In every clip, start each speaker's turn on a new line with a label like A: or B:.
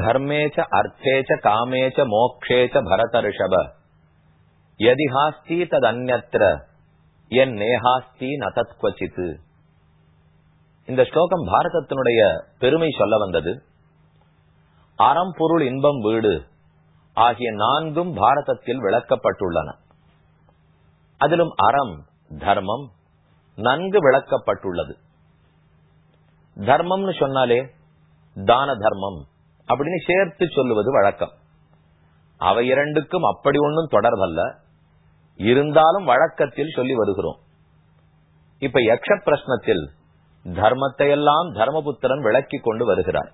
A: தர்மேச்ச அர்த்தேச்ச காமேச்ச மோக்ஷேச்ச பரத ரிஷப எதி ஹாஸ்தி என் நேஹாஸ்தி நதத் இந்த ஸ்லோகம் பாரதத்தினுடைய பெருமை சொல்ல வந்தது. அறம் பொருள் இன்பம் வீடு ஆகிய நான்கும் பாரதத்தில் விளக்கப்பட்டுள்ளன. அதிலும் அறம் தர்மம் நன்கு விளக்கப்பட்டுள்ளது. தர்மம்னு சொன்னாலே தான தர்மம். அப்படின்னு சேர்த்து சொல்லுவது வழக்கம். அவை இரண்டுக்கும் அப்படி ஒன்றும் தொடர்பல்ல. இருந்தாலும் வழக்கத்தில் சொல்லி வருகிறோம். இப்ப யக்ஷ பிரஷ்னத்தில் தர்மத்தை எல்லாம் தர்மபுத்திரன் விளக்கி கொண்டு வருகிறார்.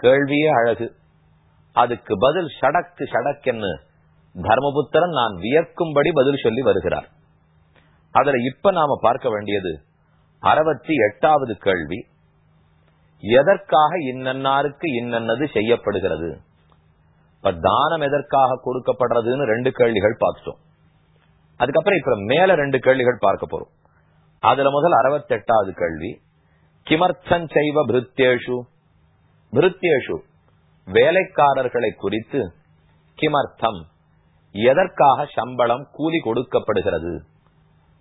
A: கேள்வியே அழகு. அதுக்கு பதில் சடக்கு சடக்கென்னு தர்மபுத்திரன் நான் வியக்கும்படி பதில் சொல்லி வருகிறார். அதுல இப்ப நாம பார்க்க வேண்டியது அறுபத்தி எட்டாவது கேள்வி. எதற்காக இன்னன்னாருக்கு இன்னன்னது செய்யப்படுகிறது? இப்ப தானம் எதற்காக கொடுக்கப்படுறதுன்னு ரெண்டு கேள்விகள் பார்த்துட்டோம். அதுக்கப்புறம் இப்ப மேல ரெண்டு கேள்விகள் பார்க்க போறோம். அதுல முதல் அறுபத்தி எட்டாவது கேள்வி கிமர்த்தன் செய்வ பிருத்தேஷு பிருத்தேஷு வேலைக்காரர்களை குறித்து கிமர்த்தம் எதற்காக சம்பளம் கூலி கொடுக்கப்படுகிறது?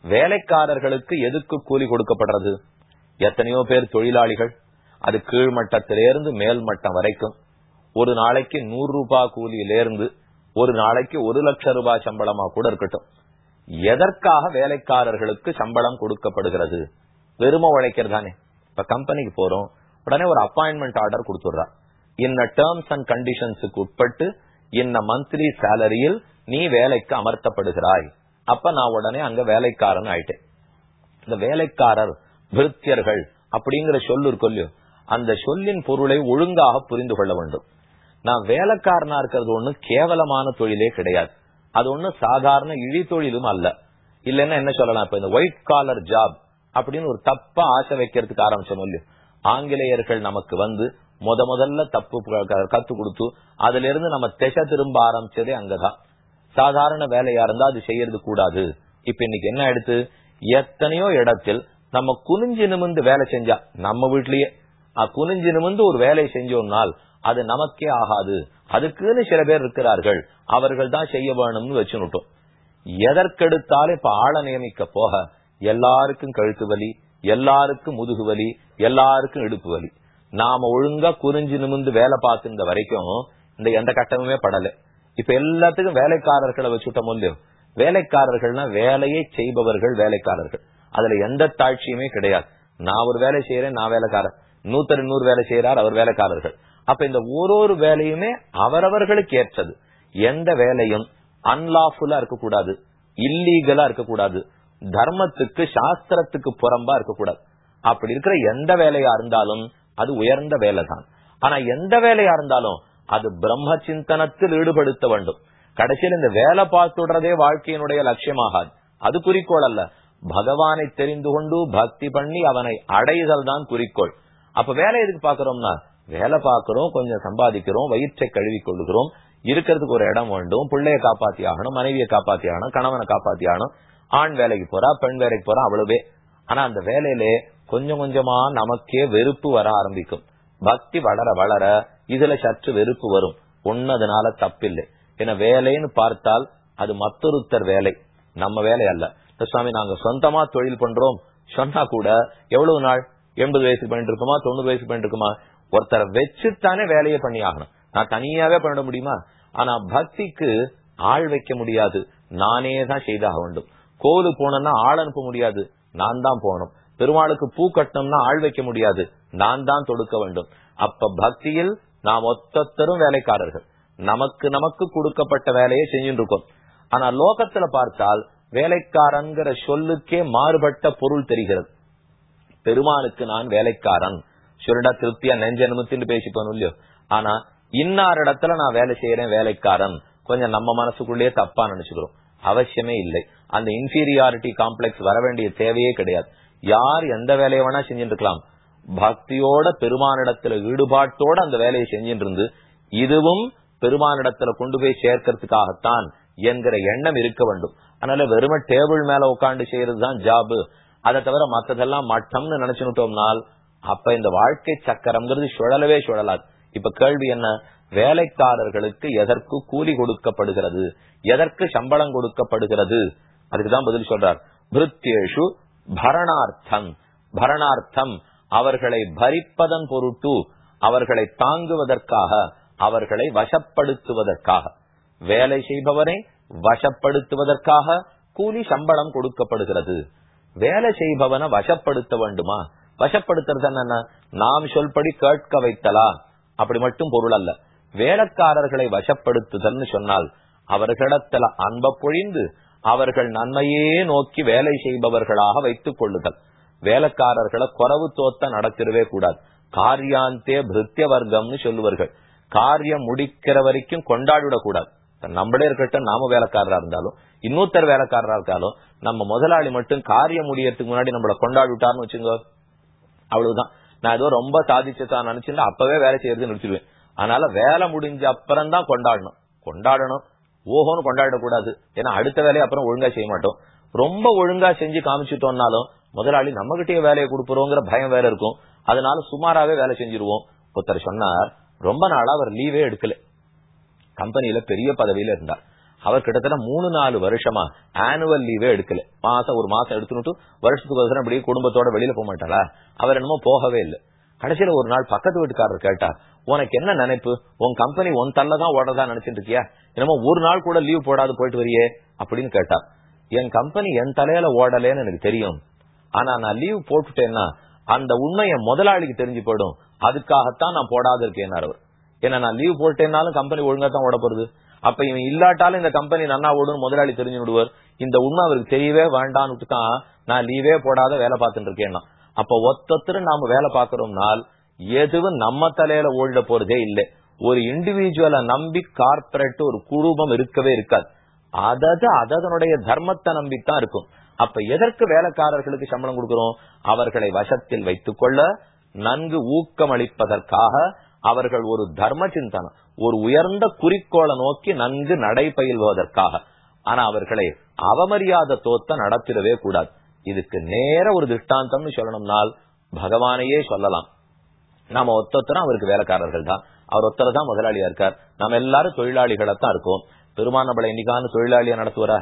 A: வேலைக்காரர்களுக்கு எதுக்கு கூலி கொடுக்கப்படுறது? எத்தனையோ பேர் தொழிலாளிகள் அது கீழ்மட்டத்திலிருந்து மேல் மட்டம் வரைக்கும். ஒரு நாளைக்கு நூறு ரூபாய் கூலியிலிருந்து ஒரு நாளைக்கு ஒரு லட்சம் ரூபாய் சம்பளமா கூட இருக்கட்டும். எதற்காக வேலைக்காரர்களுக்கு சம்பளம் கொடுக்கப்படுகிறது? வெறும உழைக்கிறதானே இப்ப கம்பெனிக்கு போறோம் உடனே ஒரு அப்பாயின்மெண்ட் ஆர்டர் கொடுத்துடுறா. இன்ன டேர்ம்ஸ் அண்ட் கண்டிஷன்ஸுக்கு உட்பட்டு இன்ன மந்த்லி சேலரியில் நீ வேலைக்கு அமர்த்தப்படுகிறாய். அப்ப நான் உடனே அங்க வேலைக்காரன் ஆயிட்டேன். இந்த வேலைக்காரர் விருத்தியர்கள் அப்படிங்கிற சொல்லு இருக்கொல்லையோ அந்த சொல்லின் பொருளை ஒழுங்காக புரிந்து கொள்ள வேண்டும். நான் வேலைக்காரனா இருக்கிறது ஒண்ணு கேவலமான தொழிலே கிடையாது. அது ஒண்ணு சாதாரண இழி தொழிலும் அல்ல. இல்லைன்னா என்ன சொல்லலாம்? இப்ப இந்த ஒயிட் காலர் ஜாப் அப்படின்னு ஒரு தப்பா ஆசை வைக்கிறதுக்கு ஆரம்பிச்சோம் இல்லையோ? ஆங்கிலேயர்கள் நமக்கு வந்து முத முதல்ல தப்பு கத்து கொடுத்து அதுல இருந்து நம்ம திசை திரும்ப ஆரம்பிச்சதே அங்கதான். சாதாரண வேலையா இருந்தா அது செய்யறது கூடாது. இப்ப இன்னைக்கு என்ன எடுத்து? எத்தனையோ இடத்தில் நம்ம குனிஞ்சு நிமிந்து வேலை செஞ்சா நம்ம வீட்லயே குனிஞ்சு நிமிந்து ஒரு வேலை செஞ்சோம்னால் அது நமக்கே ஆகாது. அதுக்குன்னு சில பேர் இருக்கிறார்கள். அவர்கள் தான் செய்ய வேணும்னு வச்சுனுட்டோம். எதற்கெடுத்தாலும் இப்ப ஆளை நியமிக்க போக எல்லாருக்கும் கழுத்து வலி எல்லாருக்கும் முதுகு வலி எல்லாருக்கும் இடுப்பு வலி. நாம ஒழுங்கா குறிஞ்சு நிமிந்து வேலை பார்த்துருந்த வரைக்கும் இந்த எந்த கட்டமுமே படல. இப்ப எல்லாத்துக்கும் வேலைக்காரர்களை வச்சுட்டோம் இல்லையோ? வேலைக்காரர்கள்னா வேலையை செய்பவர்கள் வேலைக்காரர்கள். அதுல எந்த தாட்சியுமே கிடையாது. நான் ஒரு வேலை செய்யறேன் நான் வேலைக்காரன். நூத்தரு நூறு வேலை செய்யறார் அவர் வேலைக்காரர்கள். அப்ப இந்த ஒரு ஒரு வேலையுமே அவரவர்களுக்கு ஏற்றது. எந்த வேலையும் அன்லாஃபுல்லா இருக்கக்கூடாது. இல்லீகலா இருக்கக்கூடாது. தர்மத்துக்கு சாஸ்திரத்துக்கு புறம்பா இருக்கக்கூடாது. அப்படி இருக்கிற எந்த வேலையா இருந்தாலும் அது உயர்ந்த வேலை தான் ஆனா எந்த வேலையா இருந்தாலும் அது பிரம்ம சிந்தனத்தில் ஈடுபடுத்த வேண்டும். கடைசியில் இந்த வேலை பார்த்துடுறதே வாழ்க்கையினுடைய லட்சியமாகாது. அது குறிக்கோள் அல்ல. பகவானை தெரிந்து கொண்டு பக்தி பண்ணி அவனை அடைதல் தான் குறிக்கோள். அப்ப வேலை எதுக்கு பாக்குறோம்னா வேலை பாக்குறோம் கொஞ்சம் சம்பாதிக்கிறோம் வயிற்றை கழுவி கொள்ளுகிறோம் இருக்கிறதுக்கு ஒரு இடம் வேண்டும் பிள்ளைய காப்பாத்தி ஆகணும் மனைவியை காப்பாத்தி ஆகணும் கணவனை காப்பாத்தி ஆகணும். ஆண் வேலைக்கு போறா பெண் வேலைக்கு போறா அவ்வளவே. ஆனா அந்த வேலையிலே கொஞ்சம் கொஞ்சமா நமக்கே வெறுப்பு வர ஆரம்பிக்கும். பக்தி வளர வளர இதுல சற்று வெறுப்பு வரும். ஒன்னதுனால தப்பில்லை. ஏன்னா வேலைன்னு பார்த்தால் அது மற்றொருத்தர் வேலை. நம்ம வேலை அல்ல. சுவாமி நாங்க சொந்தமா தொழில் பண்றோம். சொன்னா கூட எவ்வளவு நாள்? எண்பது வயசு பண்ணிட்டு இருக்குமா தொண்ணூறு வயசு பண்ணிட்டு இருக்குமா ஒருத்தரை வச்சுத்தானே வேலையை பண்ணி ஆகணும் நான் தனியாவே பண்ணிட முடியுமா? ஆனா பக்திக்கு ஆள் வைக்க முடியாது. நானே தான் செய்தாக வேண்டும். கோவிலுக்கு போனோம்னா ஆள் அனுப்ப முடியாது. நான் தான் போகணும். பெருமாளுக்கு பூ கட்டணும்னா ஆள் வைக்க முடியாது. நான் தான் தொடுக்க வேண்டும். அப்ப பக்தியில் நாம் ஒத்தரும் வேலைக்காரர்கள். நமக்கு நமக்கு கொடுக்கப்பட்ட வேலையை செஞ்சுட்டு இருக்கோம் ஆனா லோகத்துல பார்த்தால் வேலைக்காரங்கிற சொல்லுக்கே மாறுபட்ட பொருள் தெரிகிறது. பெருமானுக்கு நான் வேலைக்காரன். சுருடா திருப்தியா நெஞ்ச நிமித்தின்னு பேசிப்போம் இல்லையோ? ஆனா இன்னார் இடத்துல நான் வேலை செய்யறேன் வேலைக்காரன். கொஞ்சம் நம்ம மனசுக்குள்ளேயே தப்பா நினைச்சுக்கிறோம். அவசியமே இல்லை. அந்த இன்பீரியாரிட்டி காம்ப்ளெக்ஸ் வர வேண்டிய தேவையே கிடையாது. யார் எந்த வேலையை வேணா செஞ்சுட்டு இருக்கலாம். பக்தியோட பெருமானிடத்துல ஈடுபாட்டோட அந்த வேலையை செஞ்சுட்டு இருந்து இதுவும் பெருமானிடத்துல கொண்டு போய் சேர்க்கறதுக்காகத்தான் என்கிற எண்ணம் இருக்க வேண்டும். அதனால வெறும டேபிள் மேல உட்காந்து செய்யறதுதான் ஜாபு அதை தவிர மத்ததெல்லாம் மட்டம்னு நினைச்சுட்டோம்னால் அப்ப இந்த வாழ்க்கை சக்கரம்ங்கிறது சுழலவே சுழலாது. இப்ப கேள்வி என்ன? வேலைக்காரர்களுக்கு எதற்கு கூலி கொடுக்கப்படுகிறது? எதற்கு சம்பளம் கொடுக்கப்படுகிறது? அதுக்குதான் பதில் சொல்றார். பிருத்தியேஷு பரணார்த்தம். பரணார்த்தம் அவர்களை பரிப்பதன் பொருட்டு அவர்களை தாங்குவதற்காக அவர்களை வசப்படுத்துவதற்காக. வேலை செய்பவரை வசப்படுத்துவதற்காக கூலி சம்பளம் கொடுக்கப்படுகிறது. வேலை செய்பவனை வசப்படுத்த வேண்டுமா? வசப்படுத்துறது என்னன்னா நாம் சொல்படி கேட்க வைத்தலா? அப்படி மட்டும் பொருள் அல்ல. வேலைக்காரர்களை வசப்படுத்துதல்னு சொன்னால் அவர்களிடத்துல அன்ப பொழிந்து அவர்கள் நன்மையே நோக்கி வேலை செய்பவர்களாக வைத்துக் கொள்ளுதல். வேலைக்காரர்களை குறவு தோத்த நடத்திடவே கூடாது. காரியாந்தே பிருத்திய வர்க்கம்னு சொல்லுவார்கள். காரியம் முடிக்கிற வரைக்கும் கொண்டாடிவிடக் கூடாது நம்மளே இருக்கட்டும் நாம வேலைக்காரரா இருந்தாலும் இன்னொருத்தர் வேலைக்காரரா இருக்காலும் நம்ம முதலாளி மட்டும் காரியம் முடியறதுக்கு முன்னாடி நம்மள கொண்டாடி விட்டார்னு வச்சுங்க. அவ்வளவுதான். நான் ஏதோ ரொம்ப சாதிச்சதான் நினைச்சிருந்தா அப்பவே வேலை செய்யறது நினைச்சிருவேன். அதனால வேலை முடிஞ்ச அப்புறம் தான் கொண்டாடணும். கொண்டாடணும். ஓஹோன்னு கொண்டாடக்கூடாது. ஏன்னா அடுத்த வேலையை அப்புறம் ஒழுங்கா செய்ய மாட்டோம். ரொம்ப ஒழுங்கா செஞ்சு காமிச்சுட்டோம்னாலும் முதலாளி நம்ம கிட்டே வேலையை கொடுப்போங்கிற பயம் வேற இருக்கும். அதனால சுமாராவே வேலை செஞ்சிருவோம். ஒருத்தர் சொன்னார் ரொம்ப நாளா அவர் லீவே எடுக்கல. கம்பெனியில பெரிய பதவியில இருந்தார் அவர் கிட்டத்தட்ட மூணு நாலு வருஷமா ஆனுவல் லீவே எடுக்கல. மாசம் ஒரு மாசம் எடுத்துட்டு வருஷத்துக்கு வருஷம் அப்படியே குடும்பத்தோட வெளியில போக மாட்டாளா? அவர் என்னமோ போகவே இல்லை. கடைசியில ஒரு நாள் பக்கத்து வீட்டுக்காரர் கேட்டார் உனக்கு என்ன நினைப்பு? உன் கம்பெனி உன் தள்ளதான் ஓடதா நினைச்சிட்டு இருக்கியா? என்னமோ ஒரு நாள் கூட லீவ் போடாது போயிட்டு வரியே அப்படின்னு கேட்டார். என் கம்பெனி என் தலையில ஓடலேன்னு எனக்கு தெரியும். ஆனா நான் லீவ் போட்டுட்டேன்னா அந்த உண்மை என் முதலாளிக்கு தெரிஞ்சு போயிடும். அதுக்காகத்தான் நான் போடாது இருக்கேன் அவர். ஏன்னா நான் லீவ் போட்டேன்னாலும் கம்பெனி ஒழுங்கா தான் ஓட போறது. அப்ப இவன் இல்லாட்டாலும் இந்த கம்பெனி நன்னா ஓடும் முதலாளி தெரிஞ்சு விடுவார் இந்த உண்மை அவருக்கு தெரியவே வேண்டான்னு தான் நான் லீவே போடாத வேலை பார்த்துட்டு இருக்கேன்னா. அப்ப ஒத்தத்துல நாம வேலை பாக்குறோம்னால் எதுவும் நம்ம தலையில ஓடிட போறதே இல்லை. ஒரு இண்டிவிஜுவலை நம்பி கார்பரேட் ஒரு குடும்பம் இருக்கவே இருக்காது. அதது அதனுடைய தர்மத்தை நம்பித்தான் இருக்கும். அப்ப எதற்கு வேலைக்காரர்களுக்கு சம்பளம் கொடுக்கிறோம்? அவர்களை வசத்தில் வைத்துக் கொள்ள நன்கு ஊக்கமளிப்பதற்காக அவர்கள் ஒரு தர்ம சிந்தனம் ஒரு உயர்ந்த குறிக்கோளை நோக்கி நன்கு நடைபயில்வதற்காக ஆனா அவர்களை அவமரியாத தோத்த நடத்திடவே கூடாது. இதுக்கு நேர ஒரு திருஷ்டாந்தம்னு சொல்லணும்னால் பகவானையே சொல்லலாம். நாம ஒத்தொத்தரும் அவருக்கு வேலைக்காரர்கள் தான். அவர் ஒத்தரை தான் முதலாளியா இருக்கார். நம்ம எல்லாரும் தொழிலாளிகளை தான் இருக்கோம். பெருமான் நம்மளை இன்னைக்கான தொழிலாளியா நடத்துவாரா?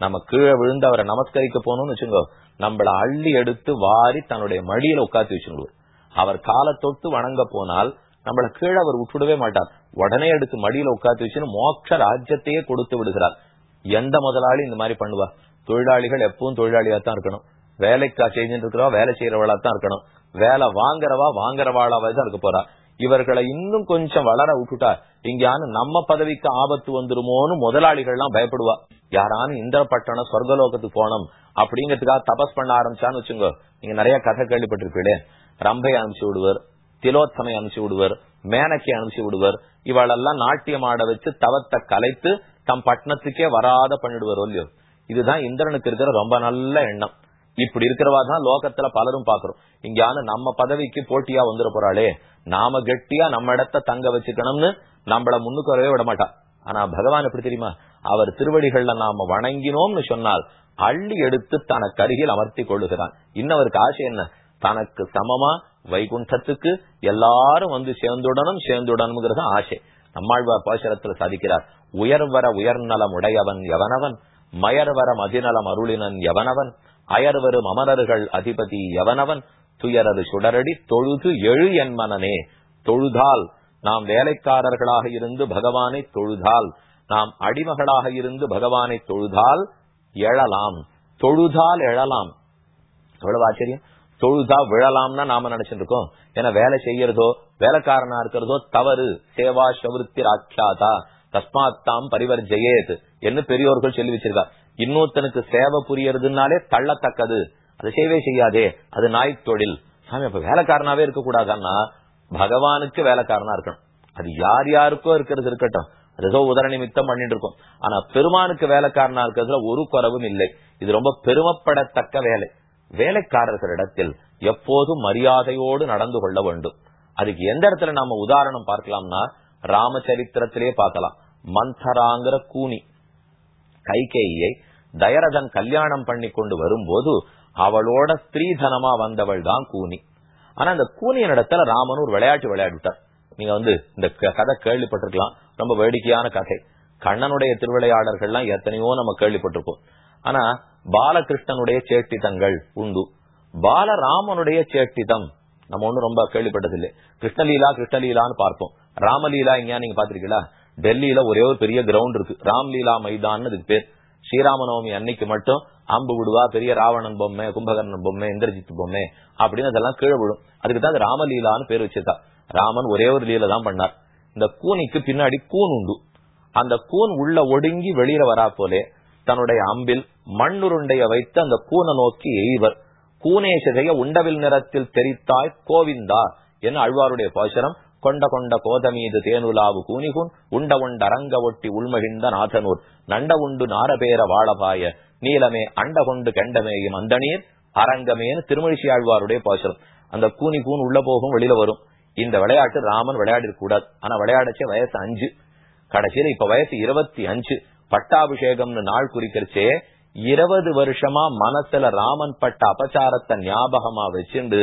A: நம்ம கீழே விழுந்து அவரை நமஸ்கரிக்க போகணும்னு வச்சுக்கோ நம்மள அள்ளி எடுத்து வாரி தன்னுடைய மடியில உட்காந்து வச்சுடுவார் அவர் காலை தொட்டு வணங்க போனால் நம்மள கீழே அவர் விட்டுடவே மாட்டார். உடனே எடுத்து மடியில உட்காந்து வச்சுன்னு மோட்ச ராஜ்யத்தையே கொடுத்து விடுகிறார். எந்த முதலாளி இந்த மாதிரி பண்ணுவா தொழிலாளிகள் எப்பவும் தொழிலாளியா தான் இருக்கணும். வேலைக்கா செஞ்சுட்டு இருக்கிறவா வேலை செய்யறவளா தான் இருக்கணும். வேலை வாங்குறவா வாங்குறவாளாவே தான் இருக்க போறா. இவர்களை இன்னும் கொஞ்சம் வளர விட்டுட்டா இங்கயானு நம்ம பதவிக்கு ஆபத்து வந்துருமோன்னு முதலாளிகள் எல்லாம் பயப்படுவா. யாரானு இந்திரப்பட்டணம் சொர்க்கலோகத்துக்கு போனோம் அப்படிங்கறதுக்காக தபஸ் பண்ண ஆரம்பிச்சான்னு வச்சுங்க நீங்க நிறைய கதை கேள்விப்பட்டிருப்பீங்களே? ரம்பை அனுப்பிச்சு விடுவர். திலோத்தமை அனுப்பிச்சு விடுவர் மேனக்கை அனுப்பிச்சு விடுவர். இவளெல்லாம் நாட்டியம் ஆட வச்சு தவத்தை கலைத்து தம் பட்டணத்துக்கே வராத பண்ணிடுவார் இல்லையோ. இதுதான் இந்திரனுக்கு இருக்கிற ரொம்ப நல்ல எண்ணம். இப்படி இருக்கிறவா தான் லோகத்துல பலரும் பாக்குறோம் இங்கான நம்ம பதவிக்கு போட்டியா வந்துட போறாளே. நாம கெட்டியா நம்ம இடத்த தங்க வச்சுக்கணும்னு நம்மள முன்னுக்கு வரவே விட மாட்டா. ஆனா பகவான் எப்படி தெரியுமா? அவர் திருவடிகள்ல நாம வணங்கினோம்னு சொன்னால் அள்ளி எடுத்து தனக்கு அருகில் அமர்த்தி கொள்ளுகிறான். இன்னவருக்கு ஆசை என்ன? தனக்கு சமமா வைகுண்டத்துக்கு எல்லாரும் வந்து சேர்ந்துடணும் சேர்ந்துடணுங்கிறது ஆசை. நம்மாழ்வார் பாசரத்துல சாதிக்கிறார் உயர்வர உயர்நலம் உடையவன் எவனவன்? மயர்வர மதிநலம் அருளினன் எவனவன்? அயர்வரும் அமரர்கள் அதிபதி எவனவன்? துயரது சுடரடி தொழுது எழு என் மனனே. தொழுதால் நாம் வேலைக்காரர்களாக இருந்து பகவானை தொழுதால் நாம் அடிமகளாக இருந்து பகவானை தொழுதால் எழலாம். தொழுதால் எழலாம். எவ்வளவு ஆச்சரியம். தொழுதா விழலாம்னா நாம நினைச்சிட்டு இருக்கோம் ஏன்னா வேலை செய்யறதோ வேலைக்காரனா இருக்கிறதோ தவறு. சேவா சவருத்தி ராக்கியாதா தஸ்மாத் தாம் பரிவர்ஜயேத் என்று பெரியோர்கள் சொல்லி வச்சிருக்கா. இன்னொருத்தனுக்கு சேவை புரியறதுனாலே தள்ளத்தக்கது. அதை சேவை செய்யாதே. அது நாய் தொழில். சாமி அப்ப வேலைக்காரனாவே இருக்கக்கூடாதுன்னா பகவானுக்கு வேலைக்காரனா இருக்கணும். அது யார் யாருக்கோ இருக்கிறது இருக்கட்டும். அது ஏதோ உதர நிமித்தம் பண்ணிட்டு இருக்கும். ஆனா பெருமானுக்கு வேலைக்காரனா இருக்கிறதுல ஒரு குறவும் இல்லை. இது ரொம்ப பெருமைப்படத்தக்க வேலை. வேலைக்காரர்களிடத்தில் எப்போதும் மரியாதையோடு நடந்து கொள்ள வேண்டும். அதுக்கு எந்த இடத்துல நாம உதாரணம் பார்க்கலாம்னா ராமச்சரித்திரத்திலே பார்க்கலாம். மந்தராங்கிற கூனி. கைகேயை தயரதன் கல்யாணம் பண்ணி கொண்டு வரும்போது அவளோட ஸ்திரீதனமா வந்தவள் தான் கூனி. ஆனா அந்த கூனியின் இடத்துல ராமன் ஒரு விளையாட்டு விளையாடிட்டார் நீங்க வந்து இந்த க- கதை கேள்விப்பட்டிருக்கலாம். ரொம்ப வேடிக்கையான கதை. கண்ணனுடைய திருவிளையாடல்கள்லாம் எத்தனையோ நம்ம கேள்விப்பட்டிருப்போம். ஆனா பாலகிருஷ்ணனுடைய சேட்டிதங்கள் உண்டு. பாலராமனுடைய சேட்டிதம். நம்ம ஒண்ணு ரொம்ப கேள்விப்பட்டதில்லை. கிருஷ்ணலீலா கிருஷ்ணலீலான்னு பார்ப்போம். ராமலீலா எங்கேயா நீங்க பாத்திருக்கீங்களா டெல்லியில ஒரே ஒரு பெரிய கிரவுண்ட் இருக்கு. ராம்லீலா மைதான்னு இதுக்கு பேர். ஸ்ரீராமநவமி அன்னைக்கு மட்டும் அம்பு விடுவா பெரிய ராவணன் பொம்மை கும்பகர்ணன் பொம்மை இந்திரஜித் பொம்மை அப்படின்னு அதெல்லாம் கீழே விடும் அதுக்கு தான் ராமலீலான்னு பேர் வச்சிருக்கா. ராமன் ஒரே ஒரு லீல தான் பண்ணார். இந்த கூனிக்கு பின்னாடி கூன் உண்டு. அந்த கூன் உள்ள ஒடுங்கி வெளியில வரா போலே தன்னுடைய அம்பில் மண்ணுருண்டைய வைத்து அந்த கூனை நோக்கி எய்வர். கூனேசதைய உண்டவில் நிறத்தில் தெரித்தாய் கோவிந்தா என அழ்வாருடைய பாசனம் கொண்ட கொண்ட கோதமீது தேனுலாவு கூனிகுன் உண்ட உண்ட அரங்க ஒட்டி உள்மகிழ்ந்த நாதனூர். நண்ட உண்டு நாரபேர வாழபாய நீலமே அண்ட கொண்டு கெண்டமேயும் அந்த நீர் அரங்கமேன்னு திருமழிசி ஆழ்வாருடைய பாசனம் அந்த கூனி கூன் உள்ள போகும் வெளியில வரும். இந்த விளையாட்டு ராமன் விளையாடி கூடாது. ஆனா விளையாடச்சே வயசு அஞ்சு. கடைசியில இப்ப வயசு இருபத்தி அஞ்சு. பட்டாபிஷேகம்னு நாள் குறிக்கிறச்சே இருபது வருஷமா மனசுல ராமன் பட்ட அபச்சாரத்தை ஞாபகமா வச்சிருந்து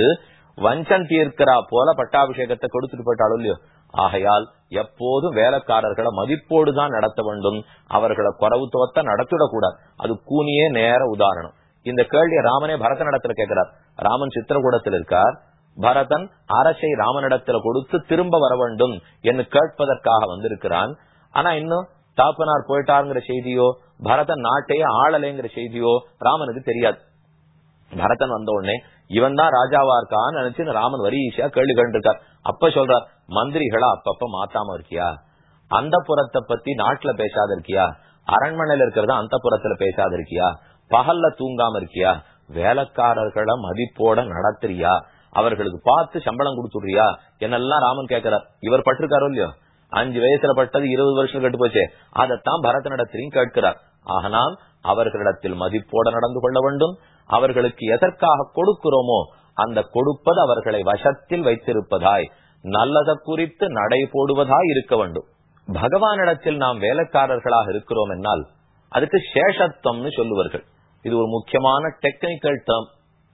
A: வஞ்சன் தீர்க்கிறா போல பட்டாபிஷேகத்தை கொடுத்துட்டு போயிட்டாலும் இல்லையோ? ஆகையால் எப்போதும் வேலைக்காரர்களை மதிப்போடு தான் நடத்த வேண்டும். அவர்களை குறவு துவத்த நடத்திடக்கூடாது அது கூனியே நேர உதாரணம். இந்த கேள்வியை ராமனே பரதனிடத்துல கேட்கிறார். ராமன் சித்திரகூடத்தில் இருக்கார். பரதன் அரசை ராமனிடத்துல கொடுத்து திரும்ப வர வேண்டும் என்று கேட்பதற்காக வந்திருக்கிறான். ஆனா இன்னும் தாப்பனார் போயிட்டாருங்கிற செய்தியோ பரதன் நாட்டையே ஆளலைங்கிற செய்தியோ ராமனுக்கு தெரியாது. பரதன் வந்த உடனே இவன் தான் ராஜாவா இருக்கான்னு நினைச்சு ராமன் வரி ஈஸியா கேள்வி கண்டிருக்கார் அப்ப சொல்றார் மந்திரிகளா அப்பப்ப மாத்தாம இருக்கியா? அந்த புறத்தை பத்தி நாட்டுல பேசாத இருக்கியா? அரண்மனையில இருக்கிறத அந்த புறத்துல பேசாத இருக்கியா? பகல்ல தூங்காம இருக்கியா? வேலைக்காரர்களை மதிப்போட நடத்துறியா? அவர்களுக்கு பார்த்து சம்பளம் கொடுத்துடுறியா? என்னெல்லாம் ராமன் கேட்கிறார். இவர் பட்டிருக்காரோ இல்லையோ? அஞ்சு வயசுல பட்டது இருபது வருஷம் கெட்டு போச்சே. அதைத்தான் பரதனிடத்திலையும் கேட்கிறார். ஆனால் அவர்களிடத்தில் மதிப்போட நடந்து கொள்ள வேண்டும். அவர்களுக்கு எதற்காக கொடுக்கிறோமோ அந்த கொடுப்பது அவர்களை வசத்தில் வைத்திருப்பதாய் நல்லதை குறித்து நடை போடுவதாய் இருக்க வேண்டும். பகவானிடத்தில் நாம் வேலைக்காரர்களாக இருக்கிறோம் என்னால் அதுக்கு சேஷத்துவம்னு சொல்லுவார்கள். இது ஒரு முக்கியமான டெக்னிக்கல் டேர்ம்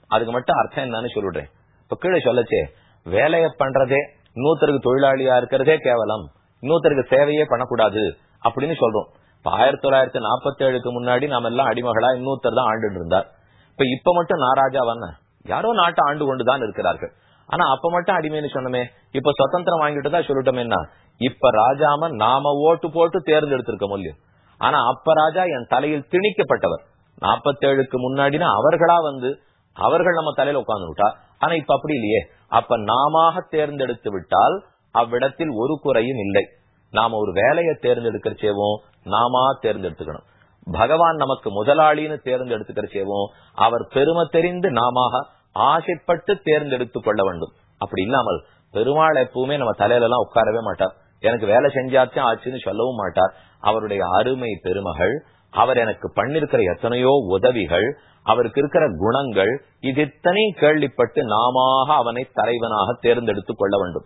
A: அதுக்கு மட்டும் அர்த்தம் என்னன்னு சொல்லிடுறேன். இப்ப கீழே சொல்லச்சே வேலையை பண்றதே இன்னொருத்தருக்கு தொழிலாளியா இருக்கிறதே கேவலம். இன்னொருத்தருக்கு சேவையே பண்ணக்கூடாது அப்படின்னு சொல்றோம். இப்ப ஆயிரத்தி தொள்ளாயிரத்தி நாற்பத்தி ஏழுக்கு முன்னாடி நாம எல்லாம் அடிமகளா இன்னொருத்தர் தான் ஆண்டு இருந்தார். இப்ப இப்ப மட்டும் நான் ராஜா வந்த யாரோ நாட்டை ஆண்டு கொண்டுதான் இருக்கிறார்கள். ஆனா அப்ப மட்டும் அடிமைன்னு சொன்னமே இப்ப சுதந்திரம் வாங்கிட்டு தான் சொல்லட்டும் என்ன? இப்ப ராஜாம நாம ஓட்டு போட்டு தேர்ந்தெடுத்திருக்க முடியும். ஆனா அப்ப ராஜா என் தலையில் திணிக்கப்பட்டவர். நாற்பத்தேழுக்கு முன்னாடினா அவர்களா வந்து அவர்கள் நம்ம தலையில உட்கார்ந்து விட்டா. ஆனா இப்ப அப்படி இல்லையே. அப்ப நாம தேர்ந்தெடுத்து விட்டால் அவ்விடத்தில் ஒரு குறையும் இல்லை. நாம ஒரு வேலையை தேர்ந்தெடுக்கிறச்சேவும் நாம தேர்ந்தெடுத்துக்கணும். பகவான் நமக்கு முதலாளின்னு தேர்ந்தெடுத்துக்கிறச்சேவும் அவர் பெருமை தெரிந்து நாம ஆசைப்பட்டு தேர்ந்தெடுத்துக் கொள்ள வேண்டும். அப்படி இல்லாமல் பெருமாள் எப்பவுமே நம்ம தலையில எல்லாம் உட்காரவே மாட்டார். எனக்கு வேலை செஞ்சாச்சும் ஆச்சுன்னு சொல்லவும் மாட்டார். அவருடைய அருமை பெருமகள் அவர் எனக்கு பண்ணிருக்கிற எத்தனையோ உதவிகள் அவருக்கு இருக்கிற குணங்கள் இது இத்தனையும் கேள்விப்பட்டு நாம அவனை தலைவனாக தேர்ந்தெடுத்துக் கொள்ள வேண்டும்.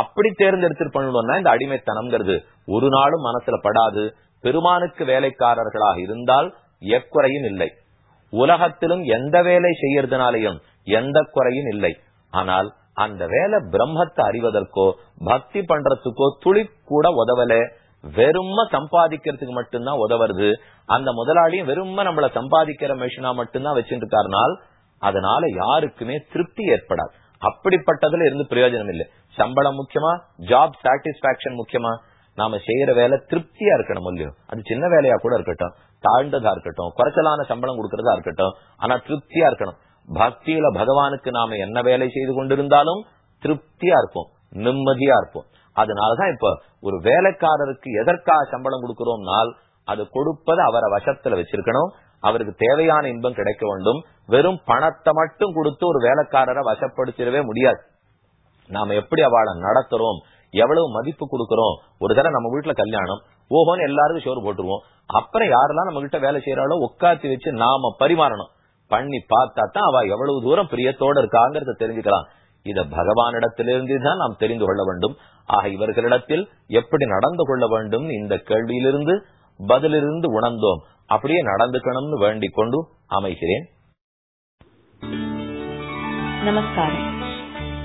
A: அப்படி தேர்ந்தெடுத்து பண்ணணும்னா இந்த அடிமைத்தனம்ங்கிறது ஒரு நாளும் மனசுல படாது. பெருமானுக்கு வேலைக்காரர்களாக இருந்தால் எக்குறையும் இல்லை. உலகத்திலும் எந்த வேலை செய்யறதுனாலையும் எந்த குறையும் இல்லை. ஆனால் அந்த வேலை பிரம்மத்தை அறிவதற்கோ பக்தி பண்றதுக்கோ துளி கூட உதவல. வெறும சம்பாதிக்கிறதுக்கு மட்டும்தான் உதவுறது. அந்த முதலாளியும் வெறும நம்மள சம்பாதிக்கிற மிஷினா மட்டும்தான் வச்சுட்டு இருக்காருனால் அதனால யாருக்குமே திருப்தி ஏற்படாது. அப்படிப்பட்டதுல இருந்து பிரயோஜனம் இல்லை. சம்பளம் முக்கியமா? ஜாப் சாட்டிஸ்பாக்சன் முக்கியமா? நாம செய்யற வேலை திருப்தியா இருக்கணும் இல்லையோ அது சின்ன வேலையா கூட இருக்கட்டும். தாழ்ந்ததா இருக்கட்டும். குறைச்சலான சம்பளம் கொடுக்கறதா இருக்கட்டும். ஆனா திருப்தியா இருக்கணும். பக்தியில பகவானுக்கு நாம என்ன வேலை செய்து கொண்டிருந்தாலும் திருப்தியா இருப்போம். நிம்மதியா இருப்போம். அதனாலதான் இப்ப ஒரு வேலைக்காரருக்கு எதற்காக சம்பளம் கொடுக்கிறோம்னால் அது கொடுப்பது அவரை வசத்துல வச்சிருக்கணும். அவருக்கு தேவையான இன்பம் கிடைக்க வேண்டும். வெறும் பணத்தை மட்டும் கொடுத்து ஒரு வேலைக்காரரை வசப்படுத்திடவே முடியாது. நாம எப்படி அவளை நடத்துறோம்? எவ்வளவு மதிப்பு கொடுக்கறோம்? ஒரு தடவை நம்ம வீட்டுல கல்யாணம். ஓஹோன்னு எல்லாருக்கும் சோறு போட்டுருவோம். அப்புறம் யாரெல்லாம் நம்ம கிட்ட வேலை செய்யறாளோ உட்காத்தி வச்சு நாம பரிமாறணும். பண்ணி பார்த்தா தான் அவ எவ்வளவு தூரம் பிரியத்தோட இருக்காங்கிறத தெரிஞ்சுக்கலாம். இத பகவானிடத்திலிருந்து தான் நாம் தெரிந்து கொள்ள வேண்டும். ஆக இவர்களிடத்தில் எப்படி நடந்து கொள்ள வேண்டும் இந்த கேள்வியிலிருந்து பதிலிருந்து உணர்ந்தோம். அப்படியே நடந்துக்கணும்னு வேண்டிக் கொண்டு அமைகிறேன்.
B: நமஸ்காரம்.